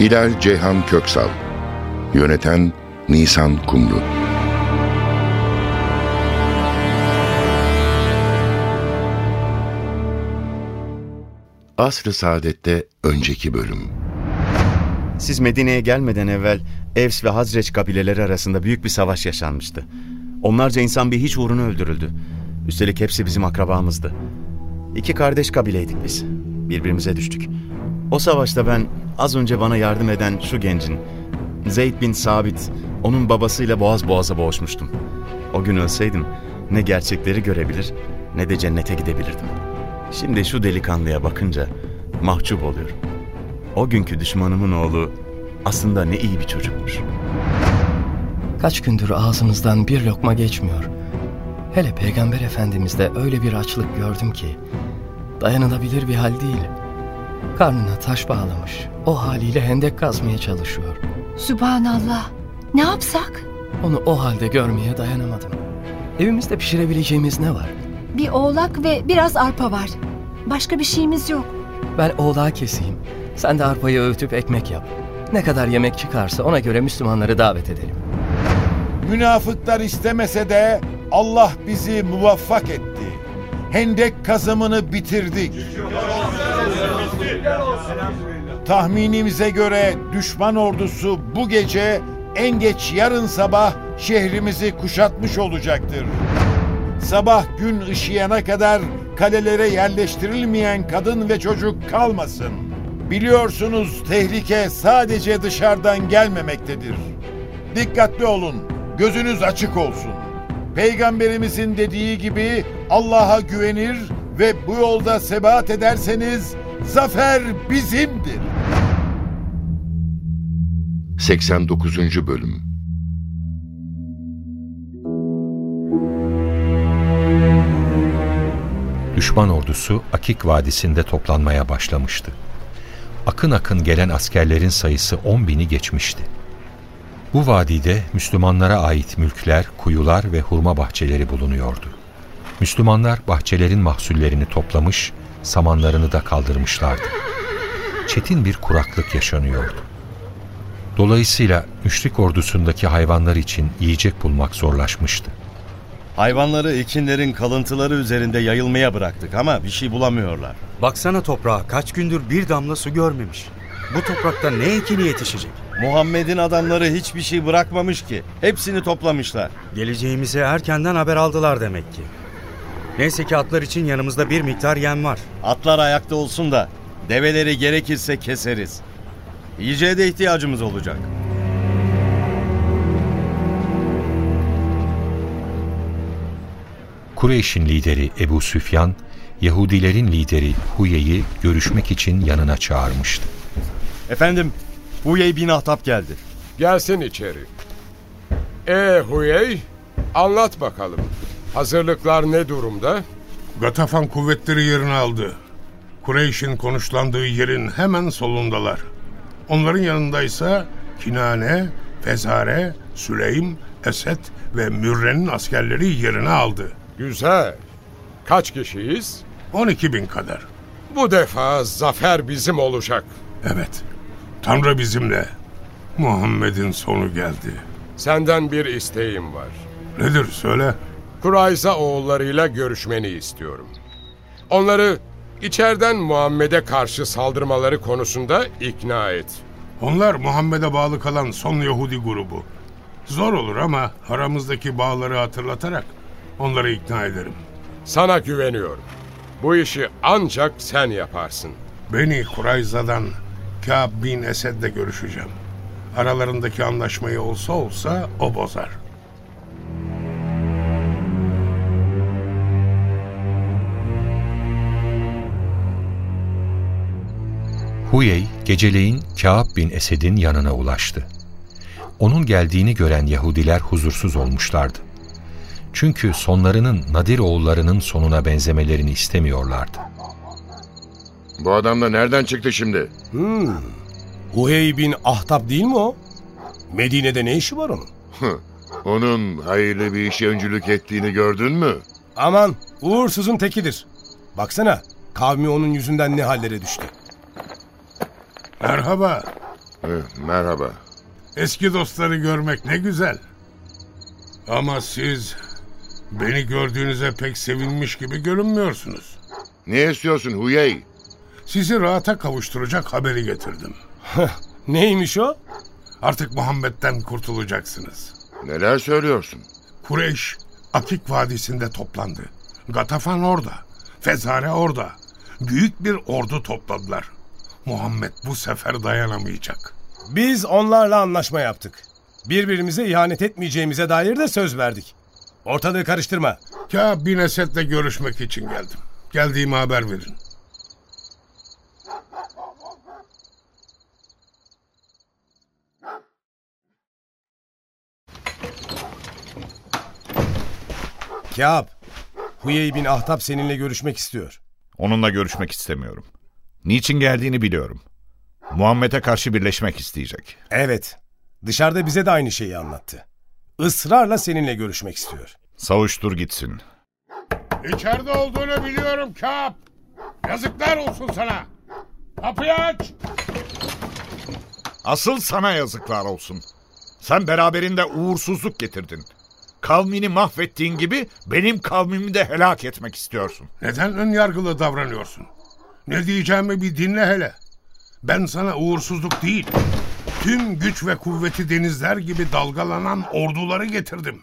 Hilal Ceyhan Köksal Yöneten Nisan Kumru Asr-ı Saadet'te önceki bölüm Siz Medine'ye gelmeden evvel Evs ve Hazreç kabileleri arasında büyük bir savaş yaşanmıştı. Onlarca insan bir hiç uğruna öldürüldü. Üstelik hepsi bizim akrabamızdı. İki kardeş kabileydik biz. Birbirimize düştük. O savaşta ben az önce bana yardım eden şu gencin, Zeyd bin Sabit, onun babasıyla boğaz boğaza boğuşmuştum. O gün ölseydim ne gerçekleri görebilir ne de cennete gidebilirdim. Şimdi şu delikanlıya bakınca mahcup oluyorum. O günkü düşmanımın oğlu aslında ne iyi bir çocukmuş. Kaç gündür ağzımızdan bir lokma geçmiyor. Hele Peygamber Efendimiz'de öyle bir açlık gördüm ki dayanılabilir bir hal değil. Karnına taş bağlamış. O haliyle hendek kazmaya çalışıyor. Sübhanallah. Ne yapsak? Onu o halde görmeye dayanamadım. Evimizde pişirebileceğimiz ne var? Bir oğlak ve biraz arpa var. Başka bir şeyimiz yok. Ben oğlağı keseyim. Sen de arpayı öğütüp ekmek yap. Ne kadar yemek çıkarsa ona göre Müslümanları davet edelim. Münafıklar istemese de Allah bizi muvaffak etti. Hendek kazımını bitirdik. Tahminimize göre düşman ordusu bu gece en geç yarın sabah şehrimizi kuşatmış olacaktır. Sabah gün ışıyana kadar kalelere yerleştirilmeyen kadın ve çocuk kalmasın. Biliyorsunuz tehlike sadece dışarıdan gelmemektedir. Dikkatli olun, gözünüz açık olsun. Peygamberimizin dediği gibi Allah'a güvenir ve bu yolda sebat ederseniz zafer bizimdir. 89. Bölüm Düşman ordusu Akik Vadisi'nde toplanmaya başlamıştı. Akın akın gelen askerlerin sayısı 10 bini geçmişti. Bu vadide Müslümanlara ait mülkler, kuyular ve hurma bahçeleri bulunuyordu. Müslümanlar bahçelerin mahsullerini toplamış, samanlarını da kaldırmışlardı. Çetin bir kuraklık yaşanıyordu. Dolayısıyla müşrik ordusundaki hayvanlar için yiyecek bulmak zorlaşmıştı. Hayvanları ekinlerin kalıntıları üzerinde yayılmaya bıraktık ama bir şey bulamıyorlar. Baksana toprağa kaç gündür bir damla su görmemiş. Bu toprakta ne ekini yetişecek? Muhammed'in adamları hiçbir şey bırakmamış ki. Hepsini toplamışlar. Geleceğimizi erkenden haber aldılar demek ki. Neyse ki atlar için yanımızda bir miktar yem var. Atlar ayakta olsun da develeri gerekirse keseriz. Yiyeceğe de ihtiyacımız olacak. Kureyş'in lideri Ebu Süfyan, Yahudilerin lideri Huye'yi görüşmek için yanına çağırmıştı. Efendim, Huyey bin Ahtap geldi. Gelsin içeri. Ee Huyey, anlat bakalım. Hazırlıklar ne durumda? Gatafan kuvvetleri yerini aldı. Kureyş'in konuşlandığı yerin hemen solundalar. Onların yanındaysa Kinane, Fezare, Süleym, Esed ve Mürre'nin askerleri yerini aldı. Güzel. Kaç kişiyiz? 12 bin kadar. Bu defa zafer bizim olacak. Evet. Tanrı bizimle. Muhammed'in sonu geldi. Senden bir isteğim var. Nedir söyle. Kurayza oğullarıyla görüşmeni istiyorum. Onları içeriden Muhammed'e karşı saldırmaları konusunda ikna et. Onlar Muhammed'e bağlı kalan son Yahudi grubu. Zor olur ama aramızdaki bağları hatırlatarak onları ikna ederim. Sana güveniyorum. Bu işi ancak sen yaparsın. Beni Kurayza'dan Kâb bin Esed'le görüşeceğim. Aralarındaki anlaşmayı olsa olsa o bozar. Huyey geceleyin Kâb bin Esed'in yanına ulaştı. Onun geldiğini gören Yahudiler huzursuz olmuşlardı. Çünkü sonlarının Nadir oğullarının sonuna benzemelerini istemiyorlardı. Bu adam da nereden çıktı şimdi? Hmm. Huyey bin Ahtab değil mi o? Medine'de ne işi var onun? Onun hayırlı bir işe öncülük ettiğini gördün mü? Aman uğursuzun tekidir. Baksana kavmi onun yüzünden ne hallere düştü. Merhaba. Eh, merhaba. Eski dostları görmek ne güzel. Ama siz beni gördüğünüze pek sevinmiş gibi görünmüyorsunuz. Ne istiyorsun Huyey? Sizi rahata kavuşturacak haberi getirdim. Neymiş o? Artık Muhammed'den kurtulacaksınız. Neler söylüyorsun? Kureyş Akik Vadisi'nde toplandı. Gatafan orada. Fezare orada. Büyük bir ordu topladılar. Muhammed bu sefer dayanamayacak. Biz onlarla anlaşma yaptık. Birbirimize ihanet etmeyeceğimize dair de söz verdik. Ortalığı karıştırma. Kâb bin Esed'le görüşmek için geldim. Geldiğimi haber verin. Kâb, Huyey bin Ahtab seninle görüşmek istiyor. Onunla görüşmek istemiyorum. Niçin geldiğini biliyorum. Muhammed'e karşı birleşmek isteyecek. Evet, dışarıda bize de aynı şeyi anlattı. Israrla seninle görüşmek istiyor. Savuştur gitsin. İçeride olduğunu biliyorum Kâb. Yazıklar olsun sana. Kapıyı aç. Asıl sana yazıklar olsun. Sen beraberinde uğursuzluk getirdin. Kavmini mahvettiğin gibi benim kavmimi de helak etmek istiyorsun. Neden ön yargılı davranıyorsun? Ne diyeceğimi bir dinle hele. Ben sana uğursuzluk değil, tüm güç ve kuvveti denizler gibi dalgalanan orduları getirdim.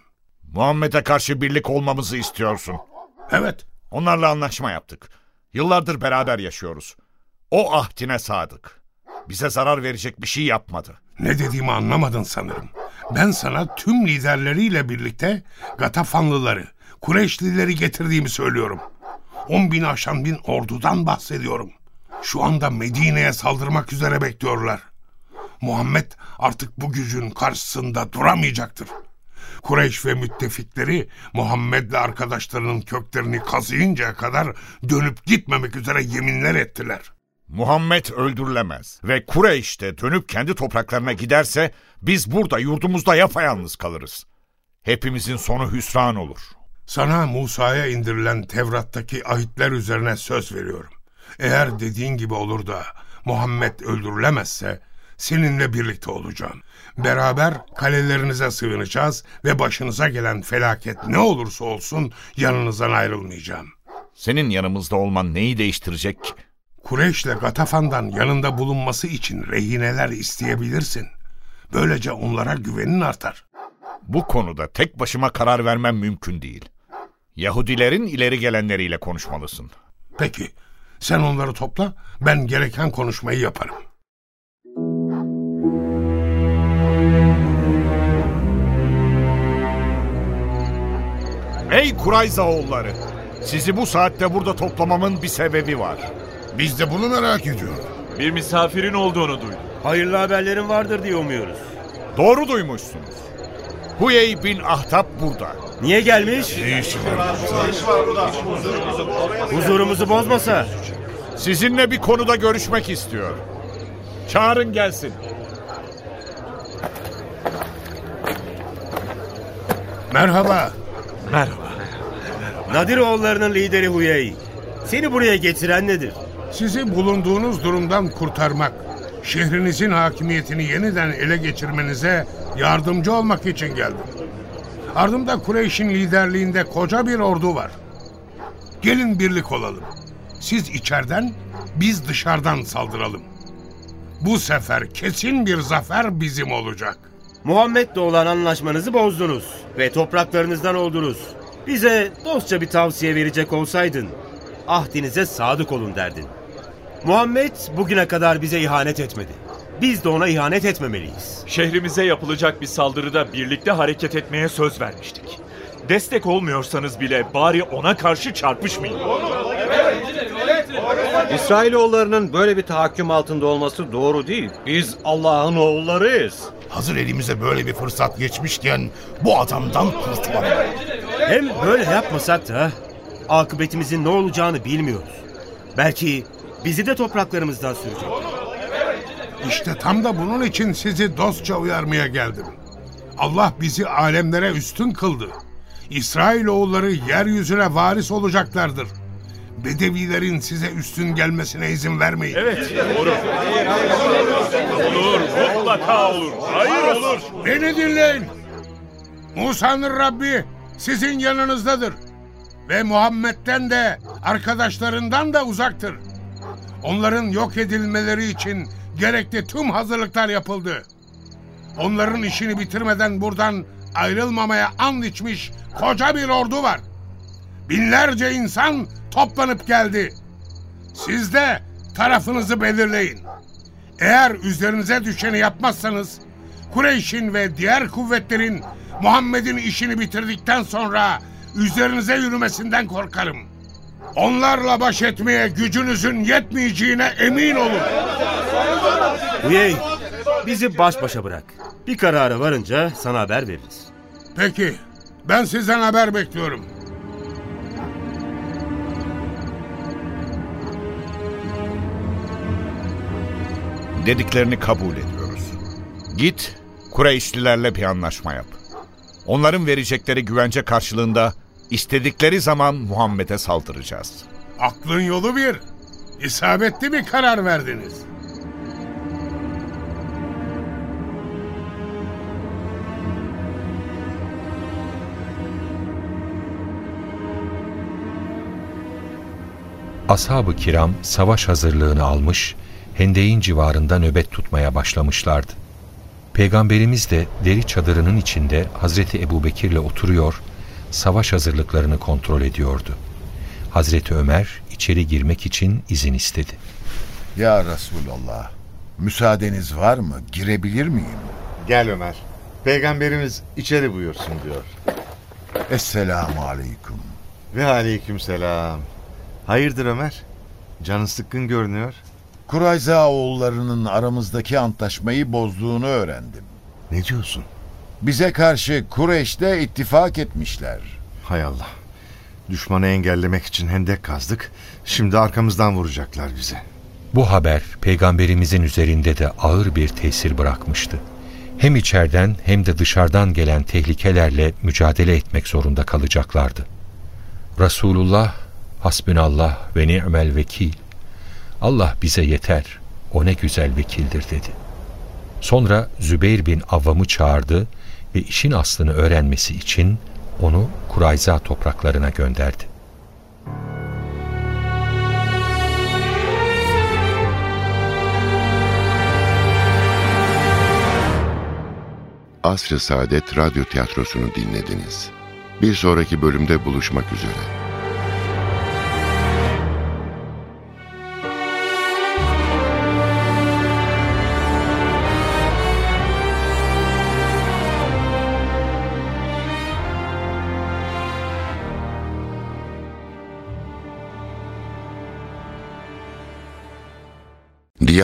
Muhammed'e karşı birlik olmamızı istiyorsun. Evet. Onlarla anlaşma yaptık. Yıllardır beraber yaşıyoruz. O ahdine sadık. Bize zarar verecek bir şey yapmadı. Ne dediğimi anlamadın sanırım. Ben sana tüm liderleriyle birlikte Gatafanlıları, Kureyşlileri getirdiğimi söylüyorum. On bin aşan bin ordudan bahsediyorum. Şu anda Medine'ye saldırmak üzere bekliyorlar. Muhammed artık bu gücün karşısında duramayacaktır. Kureyş ve müttefikleri Muhammed'le arkadaşlarının köklerini kazıyıncaya kadar dönüp gitmemek üzere yeminler ettiler. Muhammed öldürülemez ve Kureyş de dönüp kendi topraklarına giderse biz burada yurdumuzda yapayalnız kalırız. Hepimizin sonu hüsran olur. Sana Musa'ya indirilen Tevrat'taki ahitler üzerine söz veriyorum. Eğer dediğin gibi olur da Muhammed öldürülemezse seninle birlikte olacağım. Beraber kalelerinize sığınacağız ve başınıza gelen felaket ne olursa olsun yanınızdan ayrılmayacağım. Senin yanımızda olman neyi değiştirecek ki? Kureyş'le Gatafan'dan yanında bulunması için rehineler isteyebilirsin. Böylece onlara güvenin artar. Bu konuda tek başıma karar vermem mümkün değil. Yahudilerin ileri gelenleriyle konuşmalısın. Peki, sen onları topla, ben gereken konuşmayı yaparım. Ey Kurayza oğulları! Sizi bu saatte burada toplamamın bir sebebi var. Biz de bunu merak ediyoruz. Bir misafirin olduğunu duydum. Hayırlı haberlerin vardır diye umuyoruz. Doğru duymuşsunuz. Huyey bin Ahtab burada. Niye gelmiş? Ne işi var? Huzurumuzu bozmasa. Sizinle bir konuda görüşmek istiyor. Çağırın gelsin. Merhaba. Merhaba. Nadir oğullarının lideri Huyey. Seni buraya getiren nedir? Sizi bulunduğunuz durumdan kurtarmak, şehrinizin hakimiyetini yeniden ele geçirmenize yardımcı olmak için geldim. Ardımda Kureyş'in liderliğinde koca bir ordu var. Gelin birlik olalım. Siz içeriden, biz dışarıdan saldıralım. Bu sefer kesin bir zafer bizim olacak. Muhammed'le olan anlaşmanızı bozdunuz ve topraklarınızdan oldunuz. Bize dostça bir tavsiye verecek olsaydın, ahdinize sadık olun derdin. Muhammed bugüne kadar bize ihanet etmedi. Biz de ona ihanet etmemeliyiz. Şehrimize yapılacak bir saldırıda birlikte hareket etmeye söz vermiştik. Destek olmuyorsanız bile bari ona karşı çarpışmayın. İsrailoğullarının böyle bir tahakküm altında olması doğru değil. Biz Allah'ın oğullarıyız. Hazır elimize böyle bir fırsat geçmişken bu adamdan kurtulalım. Hem böyle yapmasak da akıbetimizin ne olacağını bilmiyoruz. Belki bizi de topraklarımızdan sürecek. İşte tam da bunun için sizi dostça uyarmaya geldim. Allah bizi alemlere üstün kıldı. İsrailoğulları yeryüzüne varis olacaklardır. Bedevilerin size üstün gelmesine izin vermeyin. Evet, doğru. Olur, mutlaka olur. Hayır olur. Beni dinleyin. Musa'nın Rabbi sizin yanınızdadır. Ve Muhammed'den de arkadaşlarından da uzaktır. Onların yok edilmeleri için gerekli tüm hazırlıklar yapıldı. Onların işini bitirmeden buradan ayrılmamaya and içmiş koca bir ordu var. Binlerce insan toplanıp geldi. Siz de tarafınızı belirleyin. Eğer üzerinize düşeni yapmazsanız Kureyş'in ve diğer kuvvetlerin Muhammed'in işini bitirdikten sonra üzerinize yürümesinden korkarım. Onlarla baş etmeye gücünüzün yetmeyeceğine emin olun. Uyey, bizi baş başa bırak. Bir karara varınca sana haber veririz. Peki, ben sizden haber bekliyorum. Dediklerini kabul ediyoruz. Git Kureyşlilerle bir anlaşma yap. Onların verecekleri güvence karşılığında istedikleri zaman Muhammed'e saldıracağız. Aklın yolu bir. İsabetli bir karar verdiniz. Ashab-ı kiram savaş hazırlığını almış, Hendeyin civarında nöbet tutmaya başlamışlardı. Peygamberimiz de deri çadırının içinde Hazreti Ebubekir'le oturuyor, savaş hazırlıklarını kontrol ediyordu. Hazreti Ömer içeri girmek için izin istedi. Ya Resulallah, müsaadeniz var mı? Girebilir miyim? Gel Ömer. Peygamberimiz içeri buyursun diyor. Esselamu aleyküm. Ve aleyküm selam. Hayırdır Ömer? Canın sıkkın görünüyor. Kurayza oğullarının aramızdaki antlaşmayı bozduğunu öğrendim. Ne diyorsun? Bize karşı Kureyş'te ittifak etmişler. Hay Allah. Düşmanı engellemek için hendek kazdık. Şimdi arkamızdan vuracaklar bize. Bu haber peygamberimizin üzerinde de ağır bir tesir bırakmıştı. Hem içeriden hem de dışarıdan gelen tehlikelerle mücadele etmek zorunda kalacaklardı. Resulullah hasbünallah ve ni'mel vekil Allah bize yeter, o ne güzel vekildir dedi. Sonra Zübeyir bin Avvam'ı çağırdı ve işin aslını öğrenmesi için onu Kurayza topraklarına gönderdi. Asr-ı Saadet Radyo Tiyatrosu'nu dinlediniz. Bir sonraki bölümde buluşmak üzere.